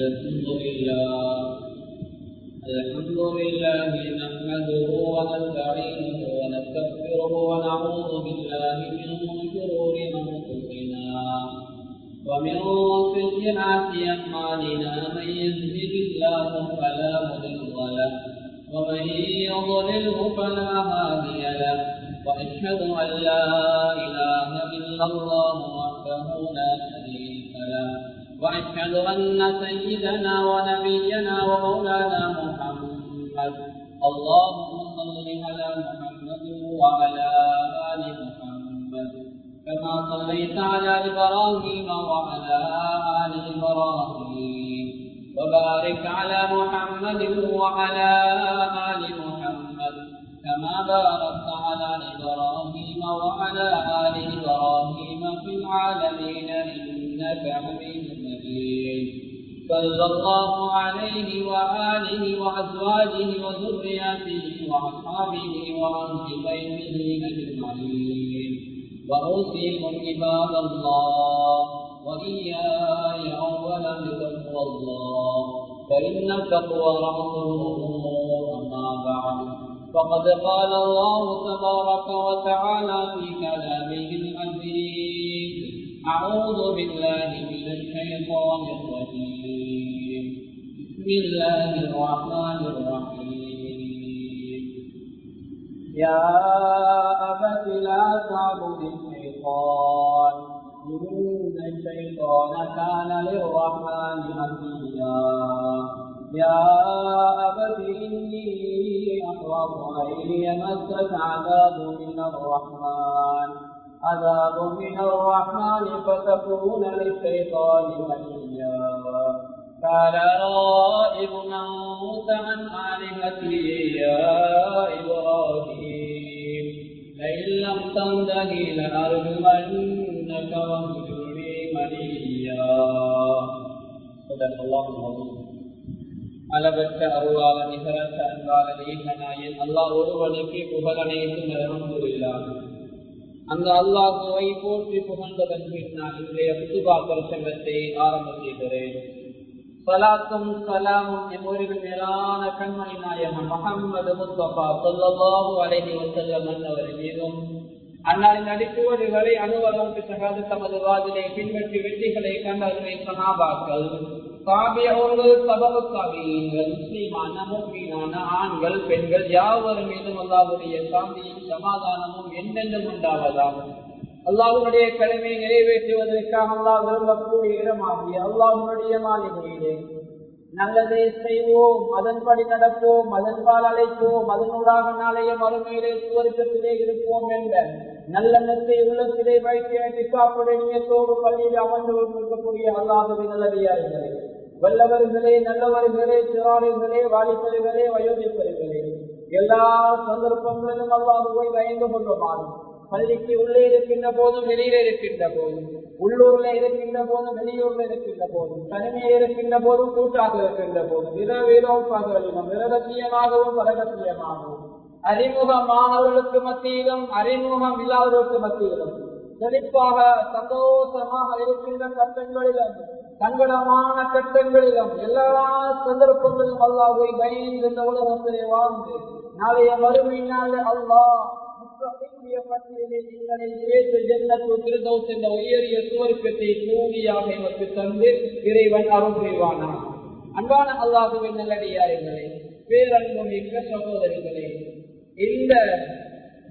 الحمد لله. الحمد لله نحمده ونستعينه ونستغفره ونعوذ بالله من شرور أنفسنا ومن سيئات أعمالنا. من يهده الله فلا مضل له ومن يضلله فلا هادي له. وأشهد أن لا إله إلا الله وحده لا شريك له. وأشهد أن سيدنا ونبينا ومولانا محمد اللهم صل على محمد وعلى آل محمد كما صليت على إبراهيم وعلى آل إبراهيم وبارك على محمد وعلى آل محمد كما باركت على إبراهيم وعلى آل إبراهيم في العالمين إنك حميد صلى الله عليه وآله وأزواجه وذرياته وأصحابه وأهل بيته أجمعين. وأوصيكم عباد الله وإياي أولا بتقوى الله. فإن التقوى رأس الأمور أما بعد. فقد قال الله تبارك وتعالى في كلامه العزيز أعوذ بالله من الشيطان الرجيم. بسم الله الرحمن الرحيم. يا أبت لا تعبد الشيطان. إن الشيطان كان للرحمن عزيا يا أبت إني أخاف أن يمسك عذاب من الرحمن. عذاب من الرحمن فتكون للشيطان وليا قال رائب من موت عن آلهتي يا إبراهيم لئن لم تنتهي لأرجمنك واهجرني مليا صدق الله العظيم அளவற்ற அருளாள நிகரற்ற அன்பாள ஈசனாயின் அல்லாஹ் ஒருவனுக்கு புகழனைத்து அல்ஹம்துலில்லாஹ் அந்த அல்லாஹுவை போற்றி புகழ்ந்ததன் பின்னால் இன்றைய புதுபா பிரசங்கத்தை ஆரம்ப செய்கிறேன் சலாத்தும் சலாமும் எம்மொழிகள் மேலான கண்மணி நாயகம் முகமது முஸ்தபா சொல்லல்லாஹு அலைஹி வசல்லம் அவர் மீதும் அன்னாரின் அடிச்சுவடுகளை அனுவரம் சகாது தமது வாதிலை பின்பற்றி வெற்றிகளை கண்டவர்களை சனாபாக்கள் சாபியவர்கள் சபவு சாபியங்கள் முஸ்லீமான முஸ்லீமான ஆண்கள் பெண்கள் யாவரும் மீதும் அல்லாவுடைய சாந்தியும் சமாதானமும் என்னென்றும் உண்டாவதாம் அல்லாவுடைய கடமையை நிறைவேற்றுவதற்காக அல்லாஹ் விரும்பக்கூடிய இடமாகிய அல்லாவுடைய மாளிகையிலே நல்லதை செய்வோம் அதன்படி நடப்போம் அதன்பால் அழைப்போம் அதனூடாக நாளைய மறுமையிலே சுவர்க்கத்திலே இருப்போம் என்ற நல்லெண்ணத்தை உள்ளத்திலே வைத்து காப்புடையத்தோடு பள்ளியில் அமர்ந்து கொண்டிருக்கக்கூடிய அல்லாஹுவின் நல்லதியார்களே வல்லவர்களே நல்லவர்களே சிறாரிகளே வாலிபர்களே வயோதிப்பர்களே எல்லா சந்தர்ப்பங்களிலும் அல்லாஹுவை பயந்து கொள்ளுமாறு பள்ளிக்கு உள்ளே இருக்கின்ற போதும் வெளியில இருக்கின்ற போதும். உள்ளூர்ல இருக்கின்ற போதும் வெளியூர்ல இருக்கின்ற போதும். தனிமையில் இருக்கின்ற போதும் கூட்டாக இருக்கின்ற போதும். இரவிலும் பகலிலும் விரதத்தியமாகவும் பரகத்தியமாகவும் அறிமுகமானவர்களுக்கு மத்தியிலும் அறிமுகம் இல்லாதவர்களுக்கு மத்தியிலும் செழிப்பாக சந்தோஷமாக இருக்கின்ற கட்டங்களிலும் சங்கடமான கட்டங்களிலும் எல்லா சந்தர்ப்பங்களிலும் அல்லாஹை பயந்து இந்த உலகத்திலே வாழ்ந்து நாளைய வறுமை நாள் அல்லாஹ் உயரிய சுவர்க்கத்தை கூலியாக எமக்கு தந்து இறைவன் அருள் புரிவானான் அன்பான அல்லாஹுவின் நல்லடியார்களே பேரன்பு மிக்க சகோதரிகளே இந்த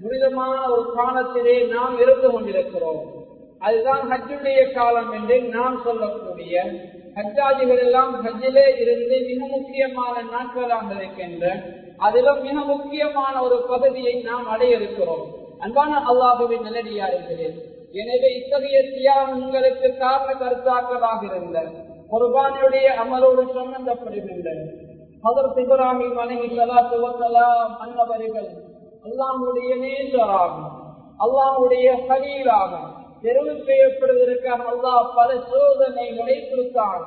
புனிதமான ஒரு காலத்திலே நாம் இருந்து கொண்டிருக்கிறோம். அதுதான் ஹஜ்ஜுடைய காலம் என்று நாம் சொல்லக்கூடிய ஹஜ்ஜாஜிகள் எல்லாம் ஹஜ்ஜிலே இருந்து மிக முக்கியமான நாட்களாக இருக்கின்ற அதிலும் மிக முக்கியமான ஒரு பகுதியை நாம் அடைய இருக்கிறோம் அன்பான அல்லாஹுவின் நல்லடியார்களே எனவே இத்தகைய தியாகங்களுக்கு காரண கருத்தாக்களாக இருந்த குர்பானுடைய அமரோடு சம்பந்தப்படுகின்ற அதற்கு இப்ராஹிம் அலஹி சலாத்து வசலாம் அன்னவர்கள் அல்லாஹுடைய நேசராகும் அல்லாஹுடைய ஹலீலாகும் தெரிவு செய்யப்படுவதற்காக அல்லாஹ் பல சோதனைகளை கொடுத்தான்.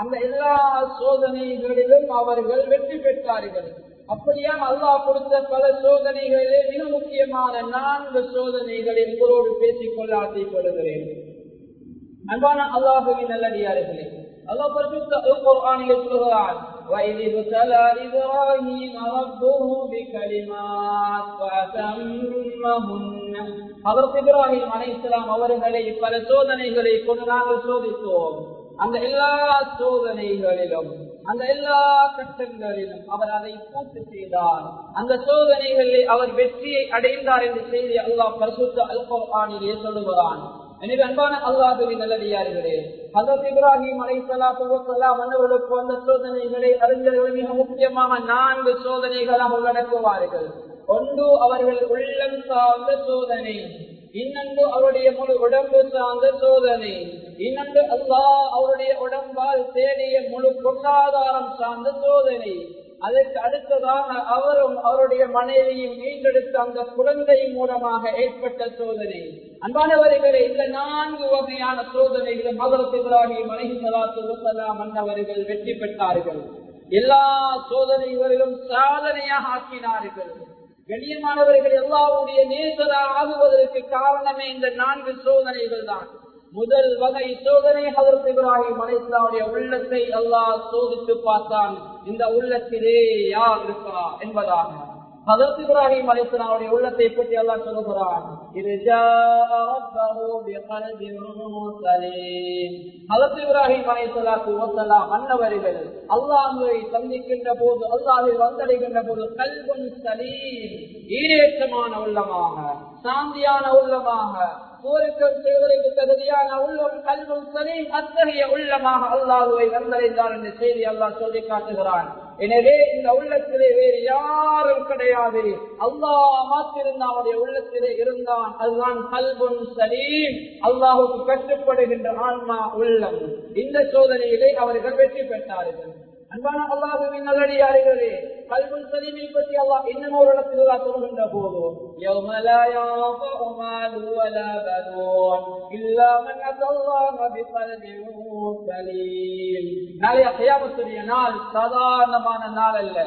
அந்த எல்லா சோதனைகளிலும் அவர்கள் வெற்றி பெற்றார்கள். அப்படியா அல்லாஹ் கொடுத்த பல சோதனைகளிலே மிக முக்கியமான நான்கு சோதனைகளை உங்களோடு பேசிக்கொள்ள ஆசைப்படுகிறேன் அன்பான அல்லாஹுவின் நல்லடியார்களே அல்லாஹ் பரிசுத்த குர்ஆனிலே சொல்கிறான் وَإِذِ ابْتَلَى إِبْرَاهِيمَ رَبُّهُ بِكَلِمَاتٍ فَأَتَمَّهُنَّ ஹதரத் இப்ராஹிம் அலைஹிஸ்ஸலாம் அவர்களை பல சோதனைகளை கொண்டு நாங்கள் சோதித்தோம் அந்த எல்லா சோதனைகளிலும் அந்த எல்லா கட்டங்களிலும் அவர் அதை பூர்த்தி செய்தார். அந்த சோதனைகளில் அவர் வெற்றியை அடைந்தார் என்று செய்தி அல்லாஹ் பரிசுத்த அல் குர்ஆனிலே சொல்லுகிறான். எனவே அன்பான அல்லாஹுவின் நல்லடியார்களே ஹசரத் இப்ராஹிம் அலை சலாத்து வசலாம் அந்த சோதனைகளை அறிஞர்கள் மிக முக்கியமாக நான்கு சோதனைகளாக உள்ளடக்குவார்கள் ஒன்று அவர்கள் உள்ளம் சார்ந்த சோதனை இன்னொன்று அவருடைய முழு உடம்பு சார்ந்த சோதனை. இன்னொன்று அல்லாஹ் அவருடைய உடம்பால் தேடிய முழு பொருளாதாரம் சார்ந்த சோதனை. அதற்கு அடுத்ததாக அவரும் அவருடைய மனைவியும் மீண்டெடுத்த அந்த குழந்தை மூலமாக ஏற்பட்ட சோதனை. அன்பானவர்களே இந்த நான்கு வகையான சோதனைகளும் மகரத் இப்ராஹிம் மனைவி அன்னவர்கள் வெற்றி பெற்றார்கள். எல்லா சோதனைகளிலும் சாதனையாக ஆக்கினார்கள். கண்ணியமானவர்கள் எல்லாருடைய நேசராக ஆகுவதற்கு காரணமே இந்த நான்கு சோதனைகள் தான் முதல் வகை சோதனை ஹதரத் இப்ராஹிம் அலைஸ்லாவுடைய உள்ளத்தை அல்லாஹ் சோதித்து பார்த்தான். இந்த உள்ளத்திலே யார் இருக்கிறா என்பதாக. ஹதரத் இப்ராஹிம் அலைஸ்லாவுடைய உள்ளத்தை பற்றி அல்லாஹ் சொல்லுகிறான் இது ஹதரத் இப்ராஹிம் அலைஹிஸ்ஸலாத்து வஸலாம் மன்னவர்கள் அல்லாஹ்வை சந்திக்கின்ற போது அல்லாஹை வந்தடைகின்ற போது கல்வன் சலீம் ஈரேற்றமான உள்ளமாக சாந்தியான உள்ளமாக போருக்கள் செய்வதற்கு தகுதியான உள்ளம் கல்வம் சரி அத்தகைய உள்ளமாக அல்லாஹுவை வந்தடைந்தார் என்ற செய்தி அல்லாஹ் சொல்லி காட்டுகிறான். எனவே இந்த உள்ளத்திலே வேறு யாரும் கிடையாது. அல்லாஹ் மாத்திருந்த அவருடைய உள்ளத்திலே இருந்தான். அதுதான் கல்வன் சலீம் அல்லாஹுக்கு கட்டுப்படுகின்ற ஆன்மா உள்ளம். இந்த சோதனையிலே அவர்கள் வெற்றி பெற்றார்கள். அன்பான அல்லாஹுவின் நல்லடியார்களே கல்வன் சலீமை பற்றி அல்லாஹ் இன்னும் ஒரு இடத்தில் அல்லாஹ் சொல்கின்ற போது يوم لا ينفع مال ولا بنون إلا من أتى الله بقلب سليم நாளைய கியாமத்துடைய நாள் சாதாரணமான நாள் அல்ல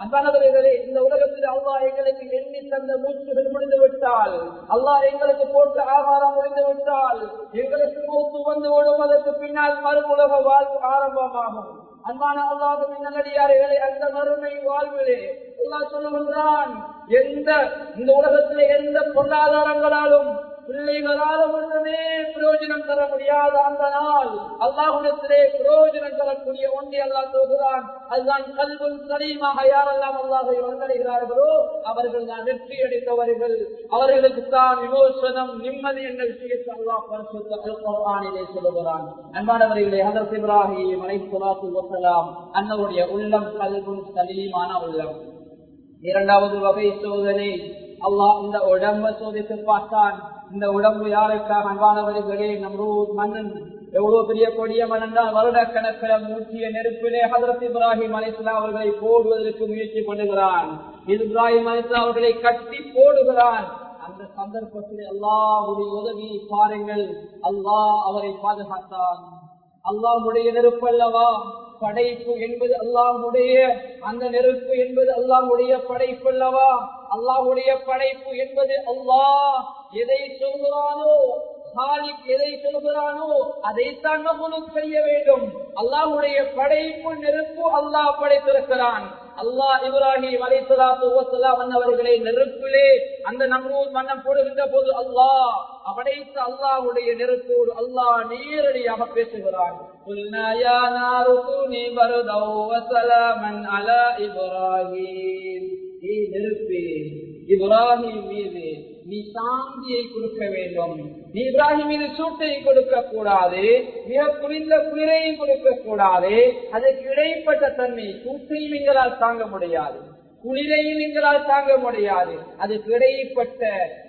அன்பானவர்களே இந்த உலகத்தில் அல்லாஹ் எங்களுக்கு எண்ணி தந்த மூச்சுகள் முடிந்து விட்டால் அல்லாஹ் எங்களுக்கு போட்ட ஆகாரம் முடிந்து விட்டால் எங்களுக்கு மூத்து வந்து விடுவதற்கு பின்னால் மறுமுலக வாழ்வு ஆரம்பமாகும் அன்பான அல்லாஹுவின் நல்லடியார்களே அந்த மறுமை வாழ்விலே அல்லாஹ் சொல்லுகின்றான் எந்த இந்த உலகத்திலே எந்த பொருளாதாரங்களாலும் பிள்ளைகளாலும் ஒன்றுமே பிரயோஜனம் தர முடியாத அந்த நாள். அல்லாஹுடத்திலே பிரயோஜனம் தரக்கூடிய ஒன்றை அல்லாஹ் சொல்கிறான் அதுதான் கல்வன் சரியமாக யாரெல்லாம் அல்லாஹை வந்தடைகிறார்களோ அவர்கள் தான் வெற்றி அடைந்தவர்கள். அவர்களுக்கு தான் விமோசனம் நிம்மதி என்ற விஷயத்தை அல்லாஹ் பரிசுத்திலே சொல்லுகிறான். அன்பானவர்களே ஹதரத் இப்ராஹிம் அலை சொலாத்து வசலாம் உள்ளம் கல்வன் சலீமான உள்ளம். இரண்டாவது வகை சோதனை அல்லாஹ் இந்த உடம்ப சோதித்து பார்த்தான். இந்த உடம்பு யாருக்காக அன்பானவர்களே? நம்ரூத் மன்னன். எவ்வளவு பெரிய கொடிய மன்னன் தான் வருட கணக்கில மூச்சிய நெருப்பிலே ஹதரத் இப்ராஹிம் அலிஸ்லா அவர்களை போடுவதற்கு முயற்சி பண்ணுகிறான். இப்ராஹிம் அலிஸ்லா அவர்களை கட்டி போடுகிறான். அந்த சந்தர்ப்பத்தில் அல்லாஹுடைய உதவி பாருங்கள். அல்லாஹ் அவரை பாதுகாத்தான். அல்லாஹுடைய நெருப்பு அல்லவா படைப்பு என்பது அல்லாஹுடைய அந்த நெருப்பு என்பது அல்லாஹுடைய படைப்பு அல்லவா? அல்லாஹுடைய படைப்பு என்பது அல்லாஹ் எதை சொல்கிறானோ ஹாலிக் எதை சொல்கிறானோ அதைத்தான் நம்மளும் செய்ய வேண்டும். அல்லாஹுடைய படைப்பு நெருப்பு அல்லாஹ் படைத்திருக்கிறான். அல்லாஹ் இப்ராஹிம் அலைசலாத்து வசலாம் அவர்களை நெருப்பிலே அந்த நம்மூர் மன்னம் போடுகின்ற போது அல்லாஹ் படைத்த அல்லாஹுடைய நெருப்போடு அல்லாஹ் நேரடியாக பேசுகிறான். இப்ராஹிம். மீது நீ சாந்தியை கொடுக்க வேண்டும். நீ இப்ராஹிம் மீது சூட்டை கொடுக்க கூடாது மிக குளிர்ந்த குளிரையும் கொடுக்க கூடாது அதற்கு இடைப்பட்ட தன்மை சூட்டையும் எங்களால் தாங்க முடியாது. குளிரையும் எங்களால் தாங்க முடியாது. அது இடைப்பட்ட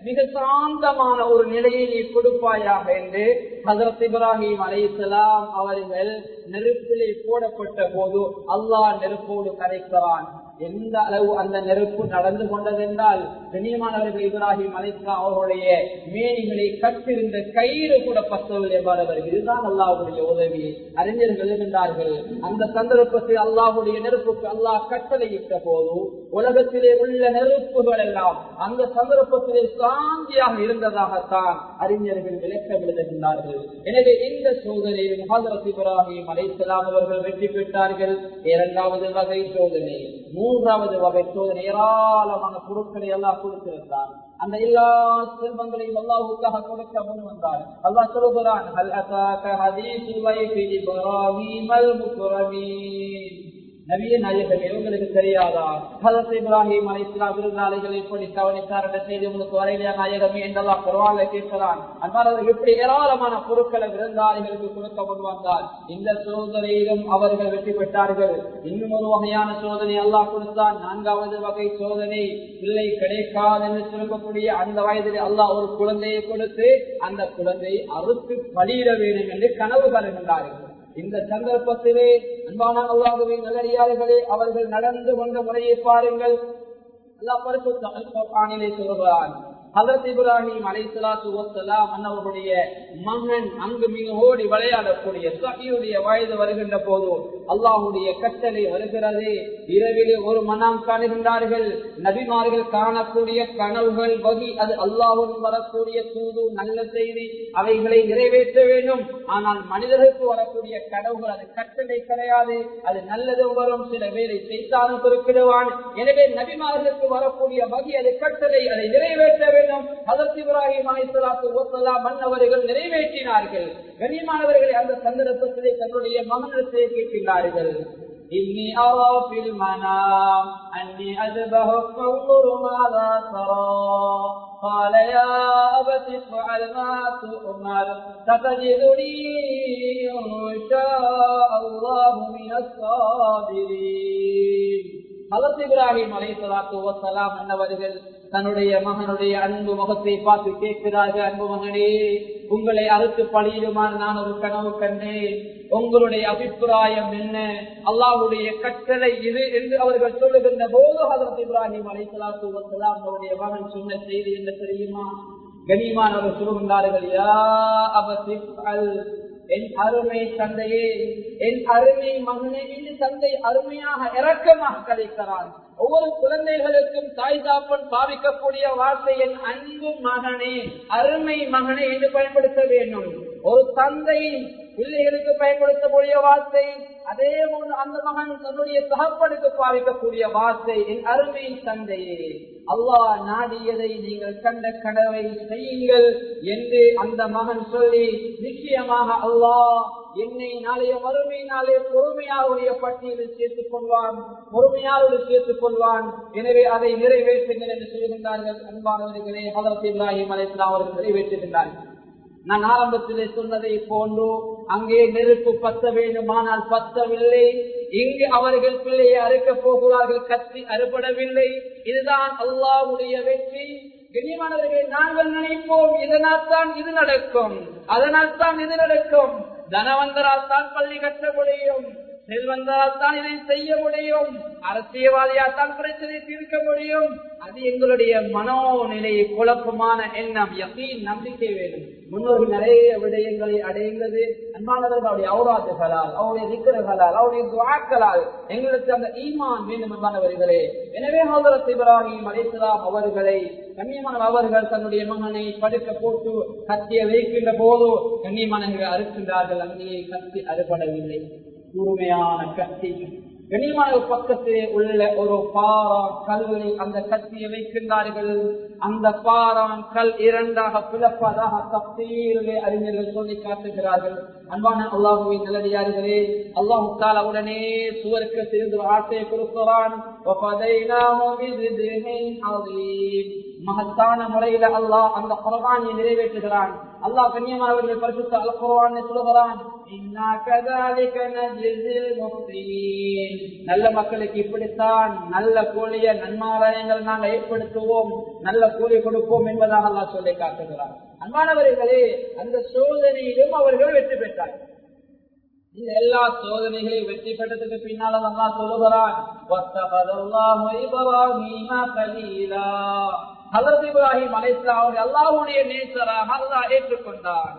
மிக சாந்தமான ஒரு நிலையை நீ கொடுப்பாயாக என்று ஹசரத் இப்ராஹிம் அலைசலாம் அவர்கள் நெருப்பிலே போடப்பட்ட போது அல்லாஹ் நெருப்போடு கரைக்கிறான் எந்த அளவு அந்த நெருப்பு நடந்து கொண்டதென்றால் கண்ணியமானவர்கள் இப்ராஹிம் அலிஸ்லாம் அவர்களுடைய மேனிகளை கட்டிருந்த கயிறு கூட பத்தவில்லை என்பார்கள் இதுதான் அல்லாஹுடைய உதவி. அறிஞர்கள் எழுகின்றார்கள் அந்த சந்தர்ப்பத்தில் அல்லாஹுடைய நெருப்புக்கு அல்லாஹ் கட்டளையிட்ட போது உலகத்திலே உள்ள நெருப்புகள் எல்லாம் அந்த சந்தர்ப்பத்திலே சாந்தியாக இருந்ததாகத்தான் அறிஞர்கள் விளக்கம் எழுதுகின்றார்கள் எனவே இந்த சோதனையில் ஹசரத் இப்ராஹிம் அலைசலாம் அவர்கள் வெற்றி பெற்றார்கள். இரண்டாவது வகை சோதனை மூன்றாவது வகை சோதனை. ஏராளமான பொருட்களை எல்லாம் கொடுத்திருந்தார் அந்த எல்லா செல்வங்களையும் அல்லாஹுக்காக கொடுக்க முன் வந்தார். அல்லாஹ் சொல்லுகிறான் ஹல் அதாக ஹதீசு தெரியாதா? ஹதரத் இப்ராஹிம் அலை இஸ்லாம் விருந்தாளிகள் எப்படி கவனித்தார் என்ற செய்தி உங்களுக்கு வரையில நாயகமே என்றெல்லாம் குரவால கேட்கிறான். அன்பாளர்கள் இப்படி ஏராளமான பொருட்களை விருந்தாளிகளுக்கு கொடுக்க முன் வந்தால் இந்த சோதனையிலும் அவர்கள் வெற்றி பெற்றார்கள். இன்னும் ஒரு வகையான சோதனை அல்லாஹ் கொடுத்தான். நான்காவது வகை சோதனை பிள்ளை கிடைக்காது என்று சொல்லக்கூடிய அந்த வயதில் அல்லாஹ் ஒரு குழந்தையை கொடுத்து அந்த குழந்தையை அறுத்து பலியிட வேண்டும் என்று கனவு கருகின்றார்கள் இந்த சந்தர்ப்பத்திலே அன்பான அல்லாஹுவின் நல்லடியார்களே அவர்கள் நடந்து கொண்ட முறையை பாருங்கள். அல்லாஹ் பரிசுத்தானிலே சொல்கிறான் ஹதரத் இப்ராஹிம் அலைசலாத்து வசலாம் அன்னவருடைய மகன் அங்கு மிக ஓடி விளையாடக்கூடிய சகியுடைய வயது வருகின்ற போது அல்லாஹுடைய கட்டளை வருகிறது இரவிலே ஒரு மனம் காணுகின்றார்கள் நபிமார்கள் காணக்கூடிய கனவுகள் வகி அது அல்லாஹும் வரக்கூடிய தூது நல்ல செய்தி அவைகளை நிறைவேற்ற வேண்டும். ஆனால் மனிதர்களுக்கு வரக்கூடிய கனவுகள் அது கட்டளை கிடையாது. அது நல்லதும் வரும் சில பேரை செய்தாலும் குறிப்பிடுவான் எனவே நபிமார்களுக்கு வரக்கூடிய வகி அது கட்டளை அதை நிறைவேற்ற வேண்டும். அதற்கு இப்ராஹிம் அலைசலாத்து ஒத்தலா மன்னவர்கள் நிறைவேற்றினார்கள். கனிமானவர்களை அந்த சந்தர்ப்பத்திலே தன்னுடைய மகனத்தை கேட்கின்றார்கள் إني أرى في المنام أني أذبحك فانظر ماذا ترى قال يا أبت افعل ما تؤمر ستجدني إن شاء الله من الصابرين ஹலத் இப்ராஹிம் அலை சலாத்து வசலாம் என்னவர்கள் தன்னுடைய மகனுடைய அன்பு முகத்தை பார்த்து கேட்கிறார்கள் அன்பு மகனே உங்களை அறுத்து பழியிடுமாறு நான் ஒரு கனவு கண்டேன். உங்களுடைய அபிப்பிராயம் என்ன? அல்லாவுடைய கட்டளை இது என்று அவர்கள் சொல்லுகின்ற போது ஹசரத் இப்ராஹிம் அலை வசலாம் அவருடைய மகன் சொன்ன செய்தி என்ன தெரியுமா? கனிமானவர் சொல்லுகின்றார்கள் யா அபசி என் அருமை தந்தையே என் அருமை மகனே என்று தந்தை அருமையாக இறக்கமாக கதைக்கிறான் ஒவ்வொரு குழந்தைகளுக்கும் தாய் தாப்பன் பாவிக்கக்கூடிய வார்த்தை என் அன்பு மகனே அருமை மகனே என்று பயன்படுத்த வேண்டும். ஒரு தந்தை பிள்ளைகளுக்கு பயன்படுத்தக்கூடிய வார்த்தை அதே போன்று அந்த மகன் தன்னுடைய சகப்பனுக்கு பாவிக்கக்கூடிய வார்த்தை என் அருமை தந்தையே அல்லாஹ் நாடியதை நீங்கள் கண்ட கடவை செய்யுங்கள் என்று அந்த மகன் சொல்லி நிச்சயமாக அல்லாஹ் என்னை நாளைய மறுமை நாளே பொறுமையாருடைய பட்டியலில் சேர்த்துக் கொள்வான் பொறுமையாரோடு சேர்த்துக் கொள்வான். எனவே அதை நிறைவேற்றுங்கள் என்று சொல்கின்றார்கள் அன்பானவர்களே ஹதரத் இப்ராஹிம் அலைஸ்லாம் அவர்கள் நிறைவேற்றுகின்றார்கள். நான் ஆரம்பத்திலே சொன்னதை போன்று அங்கே நெருப்பு பத்த வேண்டுமானால் பத்தவில்லை. இங்கு அவர்கள் பிள்ளையை அறுக்கப் போகிறார்கள். கத்தி அறுபடவில்லை. இதுதான் அல்லாவுடைய வெற்றி. கண்ணியமானவர்களை நாங்கள் நினைப்போம் இதனால் தான் இது நடக்கும். அதனால் தான் இது நடக்கும். தனவந்தரால் தான் பள்ளி கட்ட முடியும் செல்வந்தரால் தான் இதை செய்ய முடியும். அரசியல்வாதியால் தான் பிரச்சனை தீர்க்க முடியும். அது எங்களுடைய மனோநிலை குழப்பமான எண்ணம் யகீன் நம்பிக்கை வேண்டும் முன்னோர்கள் நிறைய விடயங்களை அடைந்தது. அன்பானவர்கள் அவருடைய அவுராத்துகளால் அவருடைய நிக்கர்களால் அவருடைய துவாக்களால் எங்களுக்கு அந்த ஈமான் வேண்டும் அன்பானவர்களே. எனவே ஹோதரத் இப்ராஹிம் அலைசலாம் அவர்களை கண்ணியமான அவர்கள் தன்னுடைய மகனை படுக்க போட்டு கத்திய வைக்கின்ற போது கண்ணியமானவர்கள் அறுக்கின்றார்கள். அங்கே கத்தி அறுபடவில்லை. கூர்மையான கத்தி. கனிமான பக்கத்திலே உள்ள ஒரு பாரா கல்லை அந்த கத்தியை வைக்கின்றார்கள். அந்த பாறான் கல் இரண்டாக பிளப்பதாக தப்பீரிலே அறிஞர்கள் சொல்லி காட்டுகிறார்கள். அன்பான அல்லாஹுவை நிலடியார்களே அல்லாஹு தாலா உடனே சுவருக்கு சிறிது ஆட்டை கொடுக்கிறான். மகத்தான முறையில அல்லாஹ் அந்த குரவானியை நிறைவேற்றுகிறான். அல்லாஹ் கண்ணியமானவர்கள் பரிசுத்த அல் குரவானை சொல்லுகிறான் நல்ல மக்களுக்கு இப்படித்தான் நல்ல கூலிய நன்மாராயங்கள் நாங்கள் ஏற்படுத்துவோம். நல்ல கூலி கொடுப்போம் என்பதாக அல்லா சொல்லி காட்டுகிறார். அன்பானவர்களே அந்த சோதனையிலும் அவர்கள் வெற்றி பெற்றார்கள் இந்த எல்லா சோதனைகளையும் வெற்றி பெற்றதுக்கு பின்னால அல்லா சொல்லுகிறான் இப்ராஹிம் அலைஸ்லாம் அவர்கள் அல்லாவுடைய நேசராக அல்லா ஏற்றுக்கொண்டார்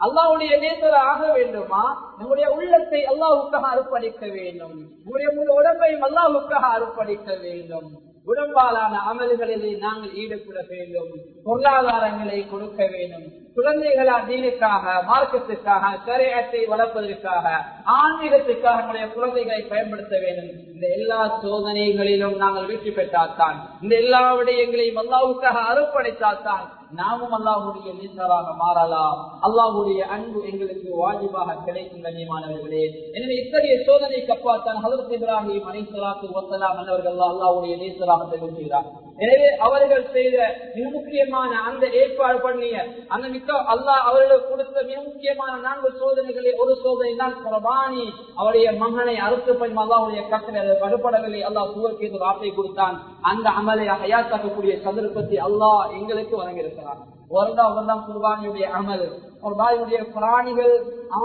அல்லாவுடைய நேசர் ஆக வேண்டுமா? நம்முடைய உள்ளத்தை அல்லாவுக்காக அர்ப்பணிக்க வேண்டும். நம்முடைய முழு உடம்பையும் அல்லாவுக்காக அர்ப்பணிக்க வேண்டும். உடம்பாலான அமல்களிலே நாங்கள் ஈடுபட வேண்டும். பொருளாதாரங்களை கொடுக்க வேண்டும். குழந்தைகளா தீனுக்காக மார்க்கத்துக்காக கரையாற்றை வளர்ப்பதற்காக ஆன்மீகத்துக்காக நம்முடைய குழந்தைகளை பயன்படுத்த வேண்டும். இந்த எல்லா சோதனைகளிலும் நாங்கள் வெற்றி பெற்றால்தான் இந்த எல்லா விடயங்களையும் அல்லாவுக்காக அர்ப்பணித்தால்தான் நாமும் அல்லாஹுடைய நீசராக மாறலாம். அல்லாஹுடைய அன்பு எங்களுக்கு வாஜிபாக கிடைக்கும் கண்ணியமானவர்களே. எனவே இத்தகைய சோதனைக்கு அப்பாத்தான் ஹலத் இப்ராஹிம் அனைத்து ஒத்தலாம் என்பவர்கள் அல்லாஹுடைய நீசராக தெரிவிக்கிறார் எனவே அவர்கள் செய்த மிக முக்கியமான அந்த ஏற்பாடு பண்ணிய அந்த மிக்க அல்லாஹ் அவர்களுக்கு கொடுத்த மிக முக்கியமான நான்கு சோதனைகளை ஒரு சோதனை தான் பிரபானி அவருடைய மகனை அறுத்து பண்ணி அல்லாவுடைய கட்டளை அதை வலுப்படவில்லை அல்லாஹ் சூழலுக்கு வார்த்தை கொடுத்தான். அந்த அமலை ஹயாத்தாக்கக்கூடிய சந்தர்ப்பத்தை அல்லாஹ் எங்களுக்கு வழங்கியிருக்கிறார் வருடம் வருடம் குர்பானியுடைய அமல். குர்பானியுடைய பிராணிகள்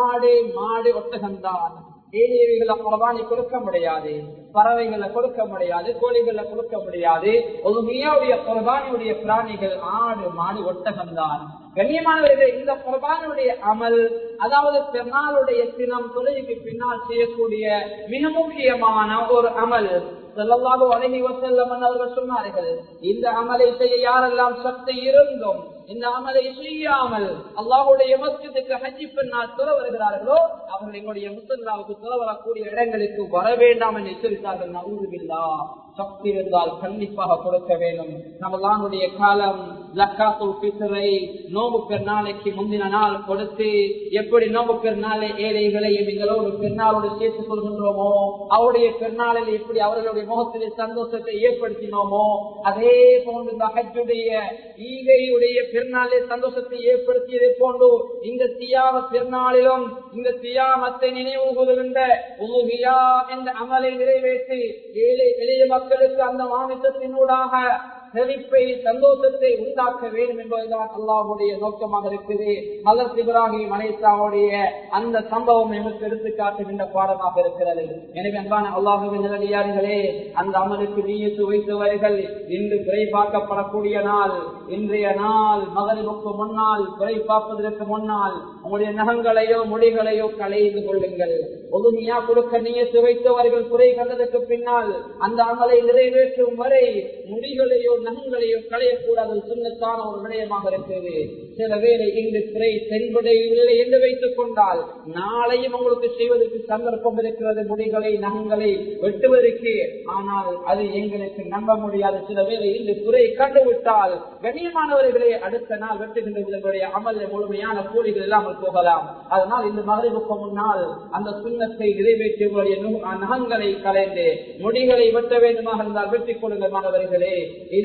ஆடு மாடு ஒட்டகம்தான் ஏழைகளை குர்பானி கொடுக்க முடியாது பறவைகளை கொடுக்க முடியாது கோழிகளை கொடுக்க முடியாது. ஒரு மியாவுடைய குர்பானியுடைய பிராணிகள் ஆடு மாடு ஒட்டகம்தான் கண்ணியமானவர்கள் இந்த குர்பானுடைய அமல் அதாவது பெருநாளுடைய தினம் தொழிலுக்கு பின்னால் செய்யக்கூடிய மிக முக்கியமான ஒரு அமல். செல்லவாக அழகி வசல்லம் அவர்கள் சொன்னார்கள் இந்த அமலை செய்ய யாரெல்லாம் சக்தி இருந்தும் இந்த அமலை செய்யாமல் அல்லாஹுடைய மஸ்ஜிதுக்கு ஹஜ்ஜி பெண்ணால் துற வருகிறார்களோ அவர்கள் எங்களுடைய முசல்லாவுக்கு துற வரக்கூடிய இடங்களுக்கு வர வேண்டாம் என்று எச்சரித்தார்கள். நவுதுபில்லா. சக்தி இருந்தால் கண்டிப்பாக கொடுக்க வேண்டும். நம்மளுடைய காலம் லக்காத்துல் பித்தரை நோம்பு பெருநாளைக்கு முந்தின நாள் கொடுத்து எப்படி நோம்பு பெருநாளை ஏழைகளை எங்களோடு பெருநாளோடு சேர்த்து கொள்கின்றோமோ அவருடைய பெருநாளில் எப்படி அவர்களுடைய முகத்திலே சந்தோஷத்தை ஏற்படுத்தினோமோ அதே போன்று இந்த ஹஜ்ஜுடைய ஈகையுடைய பெருநாளை சந்தோஷத்தை ஏற்படுத்தியதை போன்று இந்த தியாம பெருநாளிலும் இந்த தியாமத்தை நினைவு கூறுகின்ற என்ற அமலை நிறைவேற்றி ஏழை எளிய மக்களுக்கு அந்த மாமிசத்தினூடாக செழிப்பை சந்தோஷத்தை உண்டாக்க வேண்டும் என்பதுதான் அல்லாவுடைய நோக்கமாக இருக்குது. மலர் இப்ராஹிம் அனைத்தாவுடைய அந்த சம்பவம் எமக்கு எடுத்துக்காட்டுகின்ற பாடமாக இருக்கிறது. எனவே அன்பான அல்லாஹுவின் நிலடியார்களே அந்த அமலுக்கு நீயத்து வைத்தவர்கள் இன்று குறை பார்க்கப்படக்கூடிய நாள் இன்றைய நாள் மகளிருக்கு முன்னால் குறை பார்ப்பதற்கு முன்னால் உங்களுடைய நகங்களையோ முடிகளையோ களைந்து கொள்ளுங்கள். ஒதுமையா கொடுக்க நீயத்து வைத்தவர்கள் குறை கண்டதற்கு பின்னால் அந்த அமலை நிறைவேற்றும் வரை முடிகளையோ நகங்களையோ களையக்கூடாது சுண்ணத்தான ஒரு விடயமாக இருக்கிறது. சில வேலை இங்கு குறை தென்படையவில்லை என்று வைத்துக் கொண்டால் நாளையும் உங்களுக்கு செய்வதற்கு சந்தர்ப்பம் இருக்கிறது. முடிகளை நகங்களை வெட்டுவதற்கு. ஆனால் அது எங்களுக்கு நம்ப முடியாது. சில வேலை இன்று குறை கண்டுவிட்டால் கண்ணியமானவர்களே அடுத்த நாள் வெட்டுகின்றவர்களுடைய அமல் முழுமையான கூலிகள் இல்லாமல் போகலாம். அதனால் இந்த மகளிருக்கு முன்னால் அந்த சுண்ணத்தை நிறைவேற்றியவருடைய நகங்களை கலைந்து முடிகளை வெட்ட வேண்டுமாக இருந்தால் வெட்டிக் கொள்ளுங்கள் மாணவர்களே.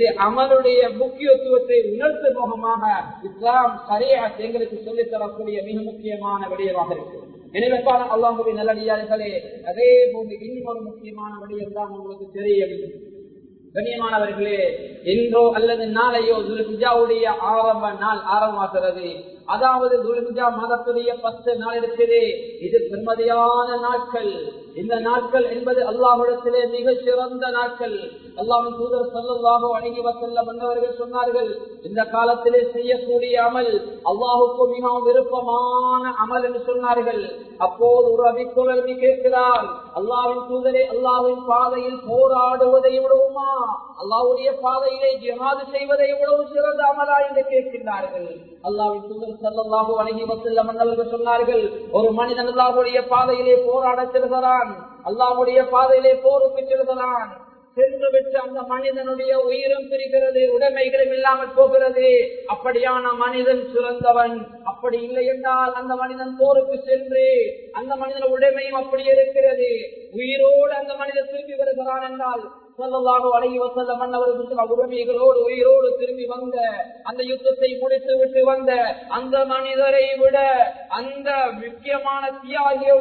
இது அமலுடைய முக்கியத்துவத்தை உணர்த்து முகமாக இஸ்லாம் சரியா எங்களுக்கு சொல்லித் தரக்கூடிய மிக முக்கியமான விடயமாக இருக்கு. எனவே அல்லாஹுவின் நல்லடியார்களே அதே போன்று இன்னொரு முக்கியமான விடயம் தான் உங்களுக்கு தெரியவில்லை கண்ணியமானவர்களே இன்றோ அல்லது நாளையோ துல்ஹிஜாவுடைய ஆரம்ப நாள் ஆரம்பமாகிறது. அதாவது துல்ஹிஜா மாதத்துடைய பத்து நாள் இருக்குது இது பெருமதியான நாட்கள். இந்த நாட்கள் என்பது அல்லாஹிடத்திலே மிக சிறந்த நாட்கள். அல்லாவின் தூதர் சொல்லல்லாக அணுகி வசல்ல வந்தவர்கள் சொன்னார்கள் இந்த காலத்திலே செய்யக்கூடிய அமல் அல்லாஹுக்கு மிகவும் விருப்பமான அமல் என்று சொன்னார்கள். அப்போது ஒரு அபித்தொழர்ந்து கேட்கிறார் அல்லாவின் தூதரை அல்லாவின் பாதையில் போராடுவதை விடவுமா? அல்லாவுடைய பாதையிலே ஜிஹாது செய்வதை எவ்வளவு சிறந்த அமலா? என்று கேட்கின்றார்கள். அல்லாவின் தூதர் செல்லல்லாஹு அணுகி வசல்ல மன்னர்கள் சொன்னார்கள் ஒரு மனிதன் அல்லாவுடைய பாதையிலே போராட செல்கிறான் அல்லாவுடைய பாதையிலே போருக்கு செல்கிறான் சென்று விட்டு அந்த மனிதனுடைய உயிரும் பிரிகிறது உடைமைகளும் இல்லாமல் போகிறது. அப்படியான மனிதன் சிறந்தவன் அப்படி இல்லை என்றால் அந்த மனிதன் போருக்கு சென்று அந்த மனிதன் உடைமையும் அப்படி இருக்கிறது. உயிரோடு அந்த மனிதன் திரும்பி வருகிறான் என்றால் சொல்லலாக மன்னவர்கள் உரிமைகளோடு உயிரோடு திரும்பி வந்த அந்த யுத்தத்தை முடித்து விட்டு வந்த அந்த மனிதரை விட அந்த முக்கியமான தியாகியை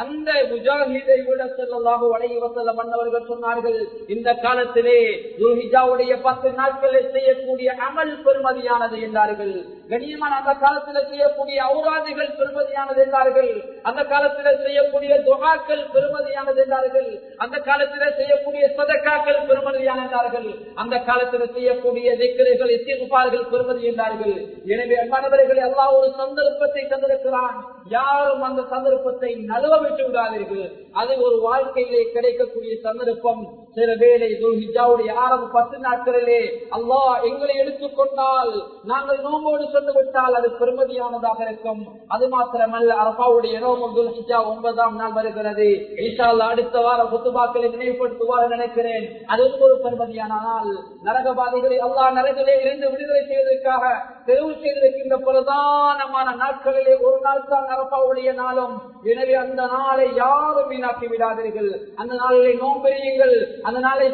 அந்த முஜாஹிதை விட செல்லலாக வழங்கி மன்னவர்கள் சொன்னார்கள் இந்த காலத்திலே துல்ஹிஜாவுடைய பத்து நாட்களில் செய்யக்கூடிய அமல் பெருமதியானது என்றார்கள். கணியமான அந்த காலத்தில் செய்யக்கூடிய ஔராதிகள் பெருமதியானது என்றார்கள். அந்த காலத்தில் செய்யக்கூடிய துகாக்கள் பெருமதியானது என்றார்கள். அந்த காலத்தில் செய்யக்கூடிய சதக்காக்கள் பெருமதியான என்றார்கள். அந்த காலத்தில் செய்யக்கூடிய திக்கரைகள் இசைப்பார்கள் பெருமதி என்றார்கள். எனவே அன்பானவர்களை எல்லா ஒரு சந்தர்ப்பத்தை தந்திருக்கிறான். யாரும் அந்த சந்தர்ப்பத்தை நழுவ விட்டு விடாதீர்கள். அது ஒரு வாழ்க்கையிலே கிடைக்கக்கூடிய சந்தர்ப்பம். சில வேளை துல்ஹிஜாவுடைய ஆரம்ப பத்து நாட்களிலே அல்லாஹ் எங்களை எடுத்துக்கொண்டால் நாங்கள் நோம்போடு சென்று விட்டால் அது பெருமதியானதாக இருக்கும். அது மாத்திரமல்ல அரபாவுடைய நோம்பு துல்ஹிஜா ஒன்பதாம் நாள் வருகிறது. ஈஷால் அடுத்த வாரம் புத்துபாக்களை நினைவுபடுத்துவார் நினைக்கிறேன். அது ஒரு பெருமதியான நாள் நரகவாதிகளை அல்லாஹ் நரகிலே இருந்து விடுதலை செய்வதற்காக தெரிவு செய்திருக்கின்ற பிரதானமான நாட்களிலே ஒரு நாள் தான் அரபாவுடைய நாளும். எனவே அந்த நாளை யாரும் வீணாக்கி விடாதீர்கள். அந்த நாளிலே நோம்பெரியுங்கள் அந்த நாளை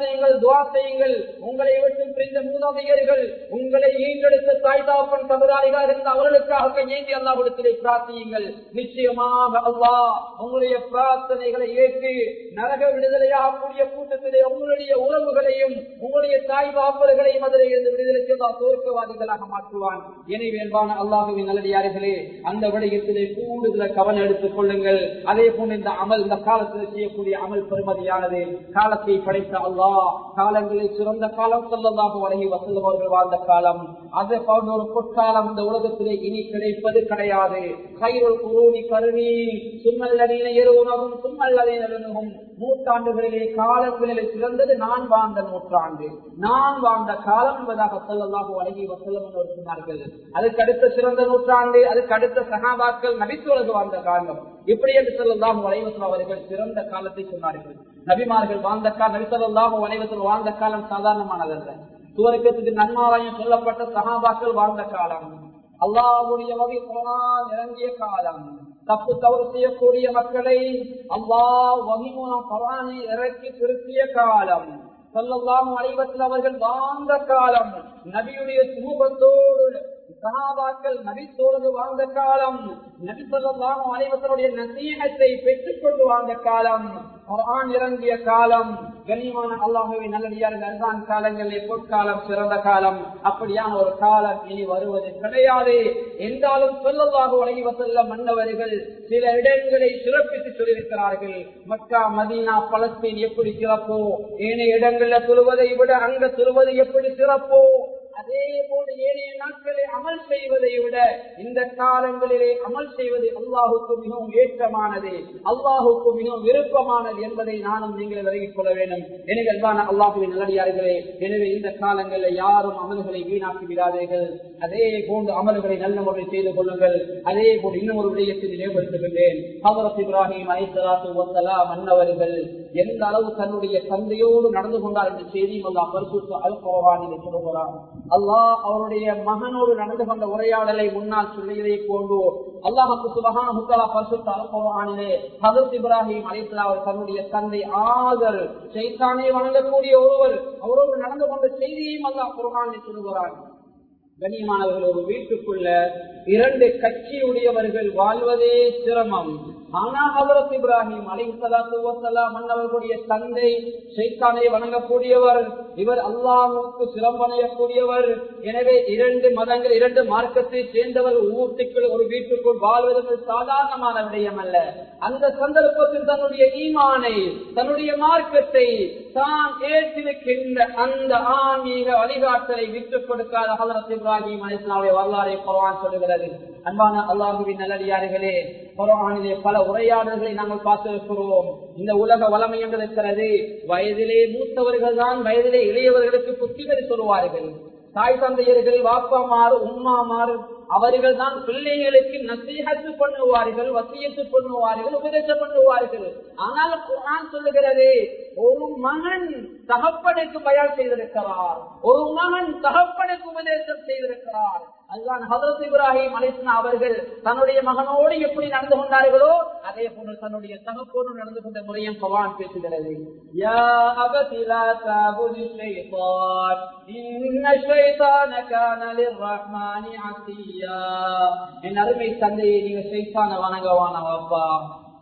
செய்யுங்கள் துவா செய்யுங்கள். உங்களை விட்டு பிரிந்த மூதாதையர்கள் உங்களை ஈண்டெடுத்த தாய் தாப்பன் தவறாளிகள் இருந்த அவர்களுக்காக ஏந்தி அல்லாவிடத்திலே பிரார்த்தியுங்கள். நிச்சயமாக அல்லா உங்களுடைய பிரார்த்தனைகளை ஏற்று நரக விடுதலையாகக்கூடிய கூட்டத்திலே உங்களுடைய உறவுகளையும் உங்களுடைய தாய் பாப்பர்களையும் அதில் இருந்து விடுதலை செய்தால் தோற்கவாதிகளாக மாற்றுவான். எனவே வேண்பான அல்லாஹுவின் நல்லடியார்களே அந்த விடயத்திலே கூடுதல கவனம் எடுத்துக் கொள்ளுங்கள். அதே போன்று இந்த அமல் இந்த காலத்தில் செய்யக்கூடிய அமல் பெருமதியானது காலத்தை படைத்த அல்லாஹ் காலங்களில் சிறந்த காலம் சொல்லதாக வழங்கி வசல்லம் அவர்கள் வாழ்ந்த காலம். அது போன்ற ஒரு பொற்காலம் இந்த உலகத்திலே இனி கிடைப்பது கிடையாது. கயிறு குருணி கருணி சும்மல்லதீன எருவுணவும் சும்மல்லதீனும் நூற்றாண்டுகளிலே காலங்களிலே சிறந்தது நான் வாழ்ந்த நூற்றாண்டு. நான் வாழ்ந்த காலம் என்பதாக சொல்லலாக வழங்கி வசல்லம் சொன்னார்கள். அதுக்கு அடுத்த சிறந்த நூற்றாண்டு அதுக்கு அடுத்த சகாபாக்கள் நபித்துலகு வாழ்ந்த காலம். எப்படி என்று சொல்லலாம் வளைவசம் அவர்கள் சிறந்த காலத்தை சொன்னார்கள். நபிமார்கள் வாழ்ந்த காலம் நபிசல்லாம வளைவசம் வாழ்ந்த காலம் சாதாரணமானதல்ல. சுவர்க்கத்துக்கு நன்மாராயம் சொல்லப்பட்ட சகாபாக்கள் வாழ்ந்த காலம். அல்லாவுடைய வகை குரான் இறங்கிய காலம். தப்பு தவறு செய்யக்கூடிய மக்களை அல்லா வகி மூலம் குரானை இறக்கி திருத்திய காலம். சொல்லலாம் அனைவத்தில் அவர்கள் வாழ்ந்த காலம். நபியுடைய சுமூகத்தோடு சகாபாக்கள் நபித்தோடு வாழ்ந்த காலம் நபி அனைவருடைய நசீகத்தை பெற்றுக் கொண்டு வாழ்ந்த காலம் குரான் இறங்கிய காலம் கனிமான அல்லாஹுவை நல்லடியார்கள் அன்றான் காலங்களில் பொற்காலம் சிறந்த காலம் அப்படியான ஒரு காலம் இனி வருவது கிடையாது. என்றாலும் சொல்லலாக உலகி வசல்ல மன்னவர்கள் சில இடங்களை சிறப்பித்து சொல்லியிருக்கிறார்கள். மக்கா மதீனா பலஸ்தீன் எப்படி சிறப்போ? ஏனைய இடங்கள்ல சொல்வதை விட அங்க சொல்வது எப்படி சிறப்போ? அதே போன்று ஏனைய நாட்களை அமல் செய்வதை விட இந்த காலங்களிலே அமல் செய்வது அல்லாஹுக்கு மிகவும் ஏற்றமானது. அல்லாஹுக்கு மிகவும் விருப்பமானது என்பதை நானும் நீங்கள் விலகிக் கொள்ள வேண்டும். எனவே அன்பான அல்லாஹுவின் நல்லடியார்களே எனவே இந்த காலங்களில் யாரும் அமல்களை வீணாக்கி விடாதீர்கள். அதே போன்று அமல்களை நல்ல முறையில் செய்து கொள்ளுங்கள். அதே போன்று இன்னும் ஒரு விடயத்தில் நினைவுபடுத்துகின்றேன். இப்ராஹிம் அலிசலாத்து மன்னவர்கள் எந்த அளவு தன்னுடைய தந்தையோடு நடந்து கொண்டார் என்ற செய்தியும் அல்லா பரிசுத்த அல் கோவானில் சொல்லுகிறார் அல்லாஹ் அவருடைய மகனோடு நடந்து கொண்ட உரையாடலை முன்னால் சொல்லியதை போன்று அல்லாஹு சுபகான முத்தலா பரிசுத்த அல்பவானிலே ஹதரத் இப்ராஹிம் அலிஸ்லா அவர் தன்னுடைய தந்தை ஆதர் சைத்தானே வணங்கக்கூடிய ஒருவர் அவரோடு நடந்து கொண்ட செய்தியையும் அல்லாஹ் குரானில் சொல்லுகிறார் கண்ணியமானவர்கள் ஒரு வீட்டுக்குள்ள இரண்டு கட்சியுடையவர்கள் வாழ்வதே சிரமம். ஆனா ஹபரத் இப்ராஹிம் அலிசலாத்து மன்னவர்களுடைய தந்தை சைத்தானை வணங்கக்கூடியவர் இவர் அல்லாஹுக்கு சிரம்பணையக்கூடியவர் எனவே இரண்டு மதங்கள் இரண்டு மார்க்கத்தை சேர்ந்தவர் ஊட்டுக்குள் ஒரு வீட்டுக்குள் வாழ்வது சாதாரணமான விடயம் அல்ல. அந்த சந்தர்ப்பத்தில் தன்னுடைய ஈமானை தன்னுடைய மார்க்கத்தை தான் ஏற்றிருக்கின்ற அந்த ஆன்மீக வழிகாட்டலை விட்டுக் கொடுக்காத ஹலரத் இப்ராஹிம் இப்ராஹிம் அலிஸ்லாவுடைய வரலாறை குரான் சொல்லுகிறது. அன்பான அல்லாஹுவின் நல்லடியார்களே குரானிலே பல உரையாடல்களை நாங்கள் பார்த்திருக்கிறோம் இந்த உலக வளமை என்று இருக்கிறது. வயதிலே மூத்தவர்கள் தான் வயதிலே இளையவர்களுக்கு புத்திமதி சொல்வார்கள் தாய் தந்தையர்கள் வாப்பா மாறு உம்மா மாறு அவர்கள் தான் பிள்ளைகளுக்கு நசீகத்து பண்ணுவார்கள் வசியத்து பண்ணுவார்கள் உபதேசம் பண்ணுவார்கள். ஆனால் குரான் சொல்லுகிறது ஒரு மகன் தகப்பனுக்கு பயன் செய்திருக்கிறார். ஒரு மகன் தகப்பனுக்கு உபதேசம் செய்திருக்கிறார். அதுதான் இப்ராஹிம் அலிஸ்னா அவர்கள் தன்னுடைய மகனோடு எப்படி நடந்து கொண்டார்களோ அதே போன்று தன்னுடைய தகப்போடு நடந்து கொண்ட முறையும் பவான் பேசுகிறது. என் அருமை தந்தையை நீங்க சைத்தான வணங்கவான வாப்பா.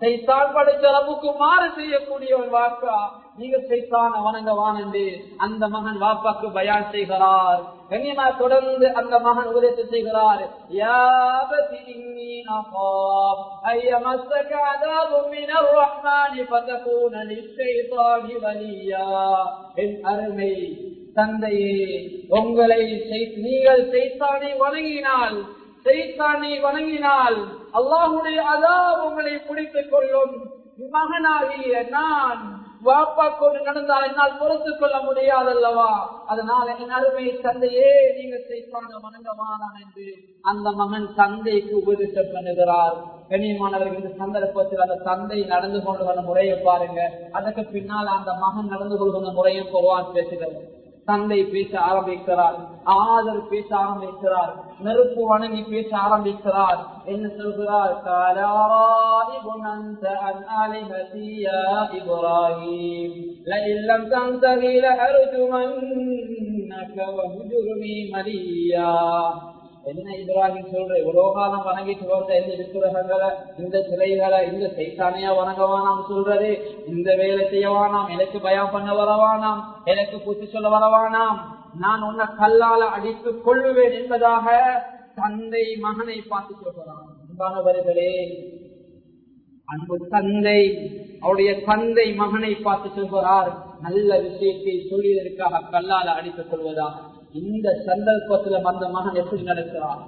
சைத்தான் படைச்ச அளவுக்கு மாறு செய்யக்கூடிய ஒரு வாப்பா. நீங்க சைத்தான வணங்கவான் என்று அந்த மகன் வாப்பாக்கு பயான் செய்கிறார். கண்ணியமா தொடர்ந்து அந்த மகன் உபதேசம் செய்கிறார். வலியா. என் அருமை தந்தையே உங்களை நீங்கள் செய்தானை வணங்கினால் செய்தானை வணங்கினால் அல்லாஹுடைய அதா உங்களை பிடித்துக் கொள்ளும் மகனாகிய நான் வாப்பா கொண்டு நடந்தால் என்னால் பொறுத்துக் கொள்ள முடியாதல்லவா? அதனால என் அருமை தந்தையே நீங்க செய்தான வணங்கமானான் என்று அந்த மகன் தந்தைக்கு உபதேசம் பண்ணுகிறார். கண்ணியமானவர்கள் இந்த சந்தர்ப்பத்தில் அந்த தந்தை நடந்து கொண்டு வந்த முறையை பாருங்க. அதற்கு பின்னால் அந்த மகன் நடந்து கொள்கிற முறையும் போவான் பேசுகிறது. தந்தை பேச ஆரம்பிக்கிறார் ஆதர் பேச ஆரம்பிக்கிறார் நெருப்பு வணங்கி பேச ஆரம்பிக்கிறார். என்ன சொல்கிறார்? என்ன இப்ராஹிம் சொல்றேன் இவ்வளோ காலம் வணங்கிட்டு வந்த இந்த விக்கிரகங்களை இந்த சிலைகளை இந்த சைத்தானையா வணங்கவானாம் சொல்றது. இந்த வேலை செய்யவானாம் எனக்கு பயம் பண்ண வரவானாம் எனக்கு புத்தி சொல்ல வரவானாம். நான் உன்னை கல்லால அடித்துக் கொள்ளுவேன் என்பதாக தந்தை மகனை பார்த்து சொல்கிறான். அன்பானவர்களே அன்பு தந்தை அவருடைய தந்தை மகனை பார்த்து சொல்கிறார். நல்ல விஷயத்தை சொல்லியதற்காக கல்லால அடித்துக் கொள்வதா இந்த சந்தர்ப்பத்திலும் அந்த மகன் எப்படி நடக்கிறார்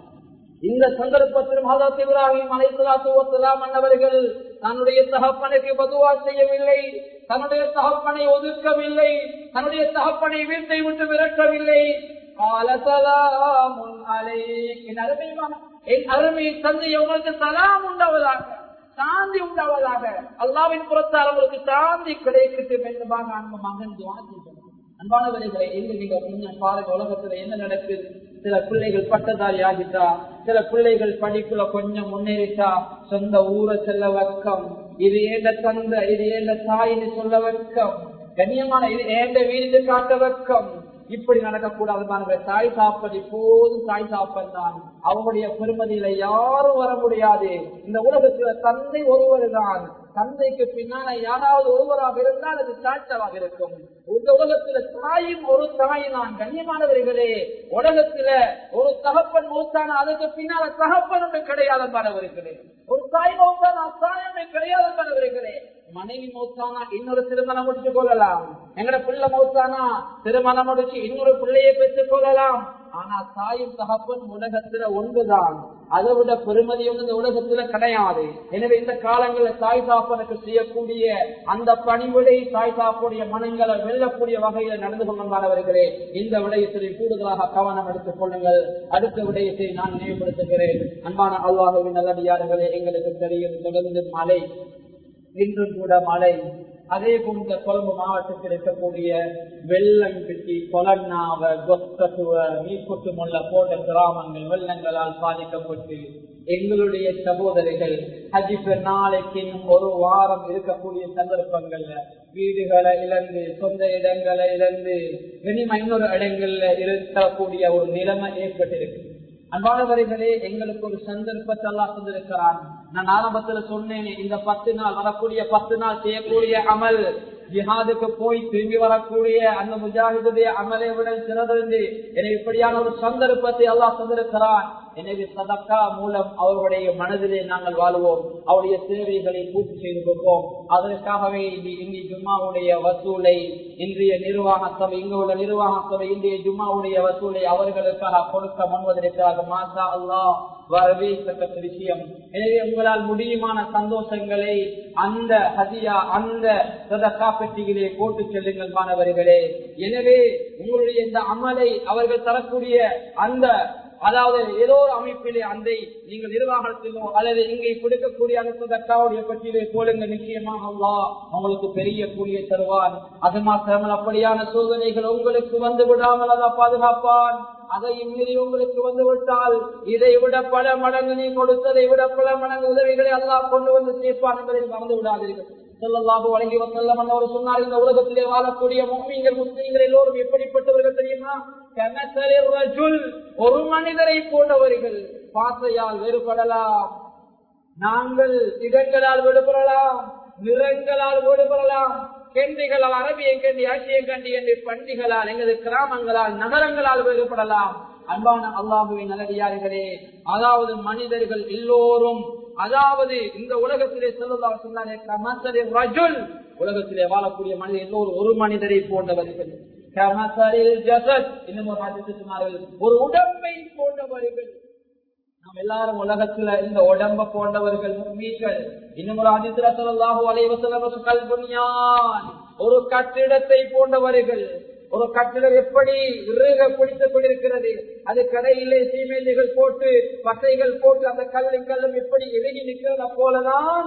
இந்த சந்தர்ப்பத்திலும் ஹதரத் இப்ராஹிம் அலைஹிஸ்ஸலாத்து வஸ்ஸலாம் அன்னவர்கள் தன்னுடைய தகப்பனுக்கு பதுவா செய்யவில்லை தன்னுடைய தகப்பனை ஒதுக்கவில்லை தன்னுடைய தகப்பனை வீட்டை விட்டு விரட்டவில்லை. என் அருமை தந்தை உங்களுக்கு சலாம் உண்டாவதாக சாந்தி உண்டாவதாக அல்லாவின் புறத்தால் உங்களுக்கு சாந்தி கிடைக்கட்டும் என்பதாக அன்பு மகன் அன்பானவர்களை எங்க நீங்க பாருங்க உலகத்துல என்ன நடக்குது? சில பிள்ளைகள் பட்டதாரி ஆகிட்டா சில பிள்ளைகள் படிப்புல கொஞ்சம் முன்னேறிட்டா சொந்த ஊரை செல்ல வக்கம். இது ஏண்ட தந்த இது ஏண்ட தாயின்னு சொல்ல வக்கம். கண்ணியமான இது ஏண்ட வீடு காட்ட வக்கம். இப்படி நடக்கக்கூடாது பாருங்க தாய் சாப்பது இப்போதும் தாய் சாப்பன் தான். அவங்களுடைய பெருமதியில யாரும் வர முடியாது. இந்த உலகத்துல தந்தை ஒருவர் தான் தந்தைக்கு பின்னால யாராவது ஒருவராக இருந்தால் அது சாட்சலாக இருக்கும். இந்த உலகத்துல தாயும் ஒரு தாய் தான் கண்ணியமானவர்களே உலகத்துல ஒரு தகப்பன் மூத்தான அதுக்கு பின்னால தகப்பன் ஒன்று கிடையாது பாடவர்களே ஒரு தாய் மூத்தான தாயமே கிடையாது பாடவர்களே மனைவி மௌத்தானா இன்னொரு திருமணம் முடிச்சு கொள்ளலாம் எங்கட பிள்ளை மௌத்தானா திருமணம் முடிச்சு இன்னொரு பிள்ளையை பெற்றுக் கொள்ளலாம் ஆனா தாயும் தகப்பன் உலகத்துல ஒன்றுதான். அதை விட பெருமதி ஒன்று இந்த உலகத்துல கிடையாது. எனவே இந்த காலங்களில் தாய் தாப்பனுக்கு செய்யக்கூடிய அந்த பணிவிடை தாய் தாப்புடைய மனங்களை வெல்லக்கூடிய வகையில நடந்து கொள்ளுமானவர்களே இந்த விடயத்தில் கூடுதலாக கவனம் எடுத்துக் கொள்ளுங்கள். அடுத்த விடயத்தை நான் நினைவுபடுத்துகிறேன். அன்பான அல்லாஹுவின் நல்லடியார்களே எங்களுக்கு தெரியும் தொடர்ந்து மழை. இன்றும் கூட மழை. அதே போன்ற கொழம்பு மாவட்டத்தில் இருக்கக்கூடிய வெள்ளம்பிட்டி கொலன்னாவ கொத்தத்துவ மீக்குட்டுமுள்ள போன்ற கிராமங்கள் வெள்ளங்களால் பாதிக்கப்பட்டு எங்களுடைய சகோதரிகள் ஹஜி நாளைக்கு ஒரு வாரம் இருக்கக்கூடிய சந்தர்ப்பங்கள்ல வீடுகளை இழந்து சொந்த இடங்களை இழந்து இனிமே இன்னொரு இடங்கள்ல இருக்கக்கூடிய ஒரு நிலைமை ஏற்பட்டிருக்கு. அன்பானவர்களே எங்களுக்கு ஒரு சந்தர்ப்பத்தை எல்லாம் தந்திருக்கிறான். நான் ஆரம்பத்துல சொன்னேன் இந்த பத்து நாள் வரக்கூடிய பத்து நாள் செய்யக்கூடிய அமல் ஜிஹாதுக்கு போய் திரும்பி வரக்கூடிய அந்த முஜாஹிதுடைய அமலை விட சிறந்தது. எனவே இப்படியான ஒரு சந்தர்ப்பத்தை எல்லாம் தந்திருக்கிறான். எனவே சதக்கா மூலம் அவருடைய மனதிலே நாங்கள் வாழ்வோம். அவருடைய தேவைகளை பூர்த்தி செய்து கொடுப்போம். அதற்காகவே இந்தி ஜும்மாவுடைய வசூலை இன்றைய நிர்வாக சபை இங்கு உள்ள நிர்வாக சபை இன்றைய ஜும்மாவுடைய வசூலை அவர்களுக்காக கொடுக்க முன்வதற்காக மாசா அல்லா வரவேற்கத்தக்க விஷயம். எனவே உங்களால் முடியுமான சந்தோஷங்களை அந்த ஹதியா அந்த சதக்கா பெட்டிகளே போட்டு செல்லுங்கள் மாணவர்களே. எனவே உங்களுடைய இந்த அமலை அவர்கள் தரக்கூடிய அந்த அதாவது ஏதோ ஒரு அமைப்பிலே அந்தை நீங்கள் நிர்வாகத்திலோ அல்லது இங்கே கொடுக்கக்கூடிய அந்த சதக்காவுடைய போலுங்க நிச்சயமாக அல்லா உங்களுக்கு பெரிய கூலிய தருவான். அது மாத்திரமல் அப்படியான சோதனைகள் உங்களுக்கு வந்து விடாமல் அதை பாதுகாப்பான். அதையும் மீறி உங்களுக்கு வந்து விட்டால் இதை விட பல மடங்கு நீ கொடுத்ததை விட பல மடங்கு உதவிகளை அல்லா கொண்டு வந்து சேர்ப்பான் என்பதை மறந்து விடாதீர்கள். செல்லல்லாக வழங்கி வசல்லம் அவர் சொன்னார் இந்த உலகத்திலே வாழக்கூடிய மோமியங்கள் முஸ்லீம்கள் எல்லோரும் எப்படிப்பட்டவர்கள் தெரியுமா? ஒரு மனிதரை போன்றவர்கள். பாசையால் வேறுபடலாம் நாங்கள் இடங்களால் விடுபடலாம் நிறங்களால் விடுபடலாம் கெண்டிகளால் அரபிய கண்டி ஆசிய கண்டி என்று பண்டிகளால் எங்களது கிராமங்களால் நகரங்களால் வேறுபடலாம். அன்பான அல்லாஹுவின் நல்லடியார்களே அதாவது மனிதர்கள் எல்லோரும் அதாவது இந்த உலகத்திலே செல்வதாக சொன்னாரே ரஜுல் உலகத்திலே வாழக்கூடிய மனிதன் எல்லோரும் ஒரு மனிதரை போன்றவர்கள் ஒரு ஒரு உடம்பை போன்றவர்கள். நாம் எல்லாரும் உலகத்துல இந்த உடம்ப போன்றவர்கள் மீன்கள் இன்னும் ஒரு அதிசர சொல்லலாக அலைவசலம் கல்புனியான் ஒரு கட்டிடத்தை போன்றவர்கள். ஒரு கட்டிடம் எப்படி இறுக பிடித்துக் கொண்டிருக்கிறது? அது கடையிலே சீமேந்திகள் போட்டு பசைகள் போட்டு அந்த கல்லும் கல்லும் எப்படி இறுகி நிற்கிறத போலதான்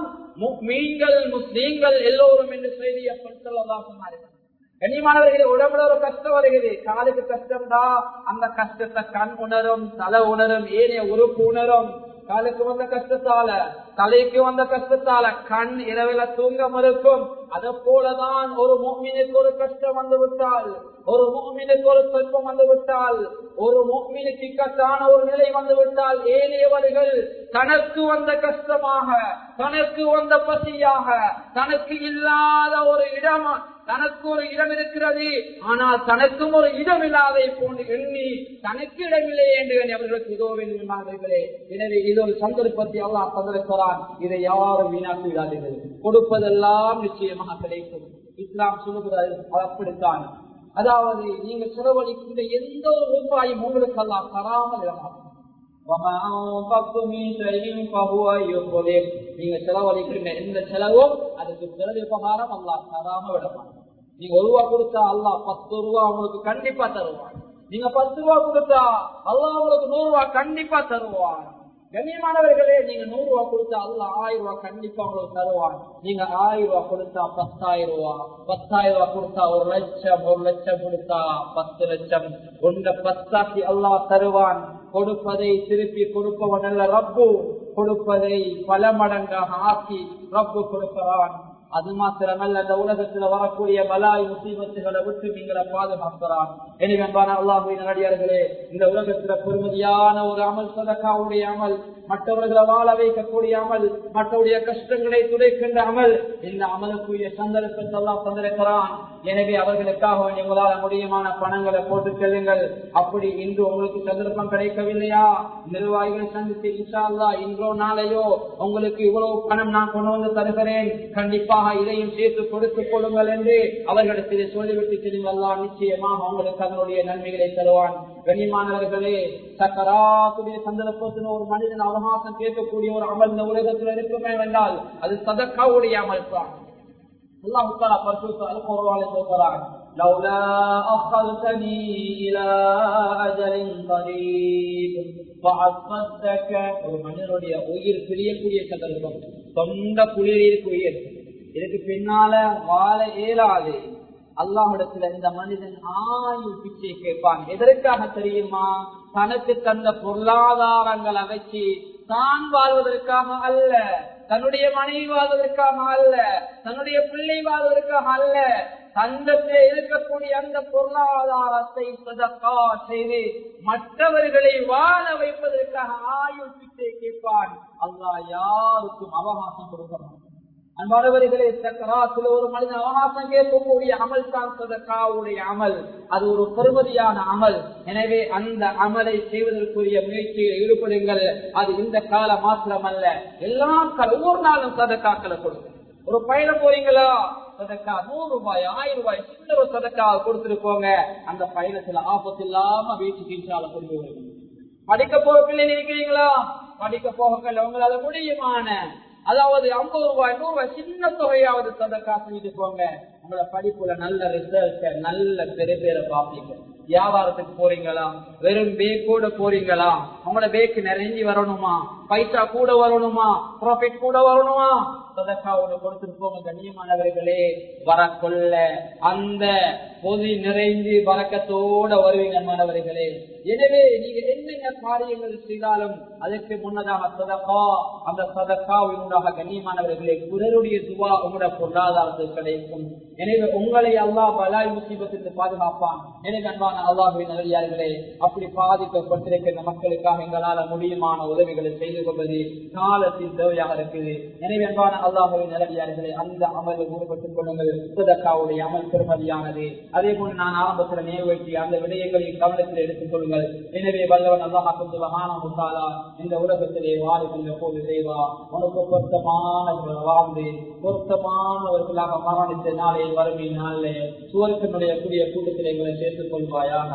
மீன்கள் முஸ்லீம்கள் எல்லோரும் என்று செய்தி அப்படி சொல்லலாம் சொன்னார்கள் கண்ணியமானவர்களே உடம்புல ஒரு கஷ்டம் வருகிறது. காலுக்கு கஷ்டம் தான் அந்த கஷ்டத்தை கண் உணரும் தலை உணரும் ஏனைய உறுப்பு உணரும். காலுக்கு வந்த கஷ்டத்தால தலைக்கு வந்த கஷ்டத்தால கண் இரவில தூங்க மறுக்கும். அதை போலதான் ஒரு மூமினுக்கு ஒரு கஷ்டம் வந்து விட்டால் ஒரு மூமினுக்கு ஒரு சொற்பம் வந்து விட்டால் ஒரு மூமினுக்கு இக்கட்டான ஒரு நிலை வந்து விட்டால் ஏனையவர்கள் தனக்கு வந்த கஷ்டமாக தனக்கு வந்த பசியாக தனக்கு இல்லாத ஒரு இடம் தனக்கு ஒரு இடம் இருக்கிறது. ஆனால் தனக்கும் ஒரு இடம் இல்லாதை போன்று எண்ணி தனக்கு இடமில்லை என்று அவர்களுக்கு இதோ வேண்டுமானவர்களே எனவே இது ஒரு சந்தர்ப்பத்தை அல்லாஹ் தந்திருக்கிறான். இதை யாரும் வீணாக்கி விடாதீர்கள். கொடுப்பதெல்லாம் நிச்சயமாக கிடைக்கும். இஸ்லாம் சொல்லுகிறது அப்படித்தான். அதாவது நீங்கள் செலவழிக்கின்ற எந்த ஒரு ரூபாயும் உங்களுக்கு எல்லாம் தராமல் இடமாகும். நீங்க செலவழிக்கின்ற எந்த செலவும் அதுக்கு பிறகு உபகாரம் அல்லா தராம விடமாட்டோம் நீங்க ஒரு ரூபா கொடுத்தா அல்லா பத்து ரூபா உங்களுக்கு கண்டிப்பா தருவான். நீங்க பத்து ரூபா கொடுத்தா அல்லா உங்களுக்கு நூறு ரூபா கண்டிப்பா தருவான். கண்ணியமானவர்களே நீங்க நூறு ரூபா கொடுத்தா அல்ல ஆயிரம் ரூபாய் கண்டிப்பா உங்களுக்கு தருவான். நீங்க ஆயிரம் ரூபாய் கொடுத்தா பத்தாயிரம் ரூபாய் பத்தாயிரம் ரூபாய் கொடுத்தா ஒரு லட்சம் ஒரு லட்சம் கொடுத்தா பத்து லட்சம். ஒன்ற பத்தாக்கி அல்லாஹ் தருவான். கொடுப்பதை திருப்பி கொடுப்பவன் அல்ல ரப்பு. கொடுப்பதை பல மடங்காக ஆக்கி ரப்பு கொடுக்கிறான். அது மாத்திரமல்ல அந்த உலகத்துல வரக்கூடிய பலாய் முசீபத்துகளை விட்டு நீங்களை பாதுகாக்கிறான். எனவே அன்பான அல்லாஹுவின் நடிகார்களே இந்த உலகத்துல பெருமதியான ஒரு அமல் சதக்காவுடைய அமல் மற்றவர்களை வாழ வைக்கக்கூடிய அமல் மற்றவருடைய கஷ்டங்களை துடைக்கின்ற அமல். இந்த அமலுக்குரிய சந்தர்ப்பத்தை எல்லாம் தந்திருக்கிறான். எனவே அவர்களுக்காக எங்களால் முடியுமான பணங்களை போட்டு செல்லுங்கள். அப்படி இன்று உங்களுக்கு சந்தர்ப்பம் கிடைக்கவில்லையா? நிர்வாகிகளை சந்தித்து இன்ஷால்லா இன்றோ நாளையோ உங்களுக்கு இவ்வளவு பணம் நான் கொண்டு வந்து தருகிறேன். கண்டிப்பாக இதையும் சேர்த்து கொடுத்துக் கொள்ளுங்கள் என்று அவர்களிடத்தில் சொல்லிவிட்டு செல்லுங்களா. நிச்சயமாக உங்களுக்கு அதனுடைய நன்மைகளை தருவான். கண்ணியமானவர்களே சக்கராத்துடைய சந்தர்ப்பத்தில் ஒரு மனிதன் அவகாசம் கேட்கக்கூடிய ஒரு அமல் இந்த உலகத்தில் இருக்குமே என்றால் அது சதக்காவுடைய அமல் தான் الله تعالى فرشوت القرآن القرآن لولا أخرتني إلى أجل قريب فعصدك ஒரு மனிதனுடைய உயிர் பிரியக்கூடிய சந்தர்ப்பம் சொந்த குளிரிற்கு உயிர் இதுக்கு பின்னால வாழ இயலாது அல்லாஹிடத்துல இந்த மனிதன் ஆயுள் பிச்சை கேட்பான். எதற்காக தெரியுமா? தனக்கு தந்த பொருளாதாரங்களை வச்சு தான் வாழ்வதற்காக அல்ல தன்னுடைய மனைவி வாழ்வதற்காக அல்ல தன்னுடைய பிள்ளை வாழ்வதற்காக அல்ல தந்தத்தில் இருக்கக்கூடிய அந்த பொருளாதாரத்தை சதக்கா செய்து மற்றவர்களை வாழ வைப்பதற்காக ஆயுள் பிச்சை கேட்பான். அல்லாஹ் யாருக்கும் அவகாசம் கொடுக்க மாட்டான் அன்பானவர்களே சக்கராத்தில் ஒரு மனிதன் அவகாசம் கேட்கக்கூடிய அமல் தான் சதக்காவுடைய அமல். அது ஒரு பெருமதியான அமல். எனவே அந்த அமலை செய்வதற்குரிய முயற்சியில் ஈடுபடுங்கள். அது இந்த காலம் மாத்திரம் அல்ல எல்லாம் ஒவ்வொரு நாளும் சதக்காக்களை கொடுங்க ஒரு பயணம் போறீங்களா? சதக்கா நூறு ரூபாய் ஆயிரம் ரூபாய் சின்ன ஒரு சதக்கா கொடுத்துட்டு போங்க. அந்த பயணத்துல ஆபத்து இல்லாம வீட்டுக்கு இன்றால கொண்டு வருங்க படிக்க போக பிள்ளை இருக்கிறீங்களா? படிக்க போக உங்களால முடியுமான அதாவது ஐம்பது ரூபாய் நூறு ரூபாய் சின்ன தொகையாவது சதக்கா செஞ்சுட்டு போங்க. உங்களோட படிப்புல நல்ல ரிசல்ட்ட நல்ல பெரிய பேரை பார்ப்பீங்க. வியாபாரத்துக்கு போறீங்களா? வெறும் பேக் கூட போறீங்களா? உங்களோட பேக்கு நிறைஞ்சி வரணுமா? பைசா கூட வரணுமா? ப்ராஃபிட் கூட வரணுமா? சதக்காவோட கொடுத்துட்டு போங்க கண்ணியமானவர்களே வரக்கொள்ள அந்த பொதி நிறைந்து வரக்கத்தோட வருவீங்க மாணவர்களே எனவே நீங்க என்னென்ன காரியங்கள் செய்தாலும் அதற்கு முன்னதாக சதகா அந்த சதகாவினுடைய கண்ணியமானவர்களே பிறருடைய துவா உங்களோட பொருளாதாரத்தில் கிடைக்கும் எனவே உங்களை அல்லாஹ் பலாய் முசீபத்திற்கு பாதுகாப்பான். எனவே அன்பான அல்லாஹுவின் நல்லடியார்களே அப்படி பாதிக்கப்பட்டிருக்கிற மக்களுக்காக எங்களால் முடியுமான உதவிகளை செய்து கொள்வது காலத்தின் தேவையாக இருக்குது. எனவே அன்பான அல்லாஹுவின் நல்லடியார்களே அந்த அமலில் ஈடுபட்டுக் கொள்ளுங்கள். சதக்காவுடைய அமல் பெருமதியானது அதே போன்று நான் ஆரம்பத்தில் நேர்வற்றி அந்த விடயங்களை கவனத்தில் எடுத்துக் கொள்ளுங்கள். செய்யுங்கள் எனவே வல்லவன் அல்லாஹ் சுபஹான முத்தாலா இந்த உலகத்திலே வாழ்கின்ற போது செய்வா. உனக்கு பொருத்தமானவர்கள் வாழ்ந்து பொருத்தமானவர்களாக மரணித்த நாளே வறுமை நாளிலே சுவர்க்கனுடைய கூடிய கூட்டத்தில் எங்களை சேர்த்துக் கொள்வாயாக.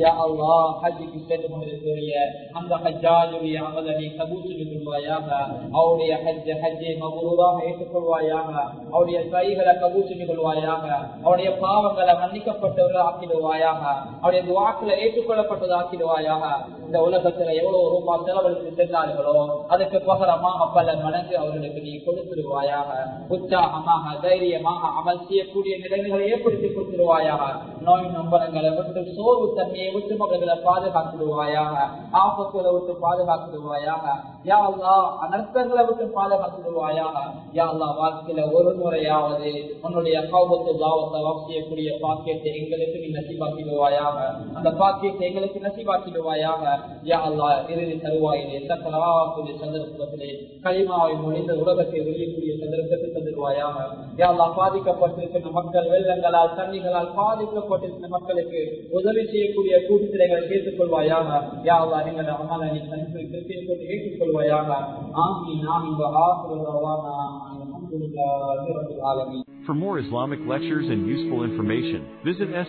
யா அல்லா ஹஜ்ஜிக்கு சென்று கொண்டிருக்கிற அந்த ஹஜ்ஜாஜுடைய அமலனை கபூசி கொள்வாயாக அவருடைய ஹஜ்ஜ ஹஜ்ஜை மபூராக ஏற்றுக்கொள்வாயாக. அவருடைய கைகளை கபூசி கொள்வாயாக. அவருடைய பாவங்களை மன்னிக்கப்பட்டவர்கள் ஆக்கிடுவாயாக அவருடைய துவாக்களை ஏற்றுக்கொள்ளப்பட்டதாக ஆக்கிடுவாயாக இந்த உலகத்துல எவ்வளவு ரூபா செலவழித்து சென்றார்களோ அதுக்கு பகரமாக பல மடங்கு அவர்களுக்கு நீ கொடுத்துருவாயாக உற்சாகமாக தைரியமாக அமல் செய்யக்கூடிய நிலைமைகளை ஏற்படுத்தி கொடுத்துருவாயாக நோய் நம்பரங்களை விட்டு சோர்வு தன்மையை விட்டு மக்களை பாதுகாத்துடுவாயாக. ஆபத்துல விட்டு பாதுகாத்துடுவாயாக. யா அல்லா அனர்த்தங்களை விட்டு பாதுகாத்துடுவாயாக யா அல்லா வாழ்க்கையில ஒரு முறையாவது உன்னுடைய கௌபத்து பாவத்தை வாசியக்கூடிய பாக்கியத்தை எங்களுக்கு நீ நசிபாக்கிடுவாயாக அந்த பாக்கியத்தை எங்களுக்கு நசிபாக்கிடுவாயாக யா அல்லா இறுதி தருவாயிலே சக்கராக்குரிய சந்தர்ப்பத்திலே களிமாவை முடிந்த உலகத்தை வெளியக்கூடிய சந்தர்ப்பத்தை தந்துடுவாயாக. யா அல்லா பாதிக்கப்பட்டிருக்கின்ற மக்கள் வெள்ளங்களால் தண்ணிகளால் பாதிக்கப்பட்டிருக்கின்ற மக்களுக்கு உதவி செய்யக்கூடிய கூட்டுத்திரைகளை கேட்டுக்கொள்வாயாக யா அல்லா எங்களை அமல நீ For more Islamic lectures and useful information, visit S